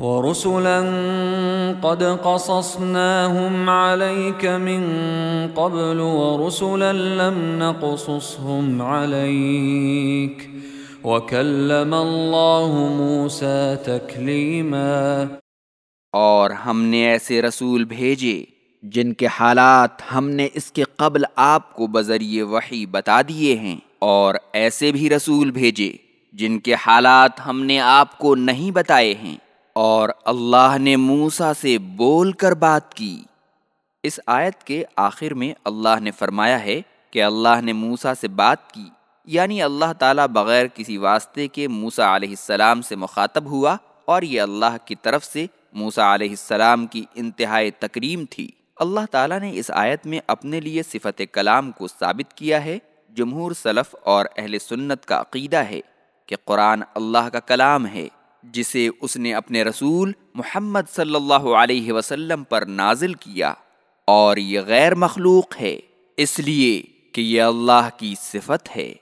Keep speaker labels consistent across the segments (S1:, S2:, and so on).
S1: ورسلا قد قصصناهم عليك من قبل ورسلا لم نقصصهم عليك وكلم الله موسى تكليما
S2: اور ہم نے ایسے رسول بھیجے جن کے حالات ہم نے اس کے قبل آپ کو بذریعے وحی بتا دیے ہیں اور ایسے بھی رسول بھیجے جن کے حالات ہم نے آپ کو نہیں بتائے ہیں۔ اور اللہ نے موسا سے بول کر بات کی۔ اس آیت کے آخر میں اللہ نے فرمایا ہے کہ اللہ نے موسا سے بات کی۔ یعنی اللہ تعالیٰ بغیر کسی واسطے کے موسا علیہ السلام سے مخاطب ہوا اور یہ اللہ کی طرف سے موسا علیہ السلام کی انتہائی تکریم تھی۔ اللہ تعالیٰ نے اس آیت میں اپنے لیے صفت کلام کو ثابت کیا ہے۔ جمہور سلف اور اہل سنت کا عقیدہ ہے کہ قرآن اللہ کا کلام ہے۔ جسے اس نے اپنے رسول محمد صلی اللہ علیہ وسلم پر نازل کیا اور یہ غیر مخلوق ہے، اس لیے کہ یہ اللہ کی صفت ہے۔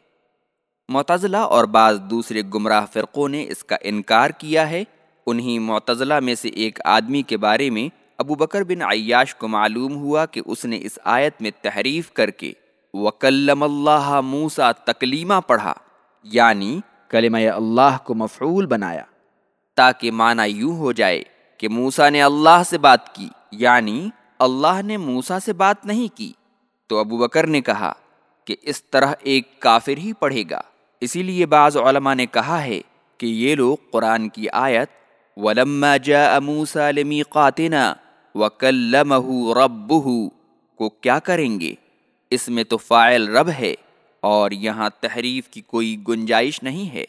S2: معتزلہ اور بعض دوسرے گمراہ فرقوں نے اس کا انکار کیا ہے۔ انہی معتزلہ میں سے ایک آدمی کے بارے میں ابو بکر بن عیاش کو معلوم ہوا کہ اس نے اس آیت میں تحریف کر کے وکلم اللہ موسا تکلیمہ پڑھا یعنی کلمہ اللہ کو مفعول بنایا۔ تاکہ معنی یوں ہو جائے کہ موسا نے اللہ سے بات کی یعنی اللہ نے موسا سے بات نہیں کی۔ تو ابو بکر نے کہا کہ اس طرح ایک کافر ہی پڑھے گا۔ اسی لیے بعض علماء نے کہا ہے کہ یہ لوگ قرآن کی آیت، ولما جاء موسا لمیقاتنا وکلمہ ربہ کو کیا کریں گے؟ اس میں تو فائل رب ہے اور یہاں تحریف کی کوئی گنجائش نہیں ہے۔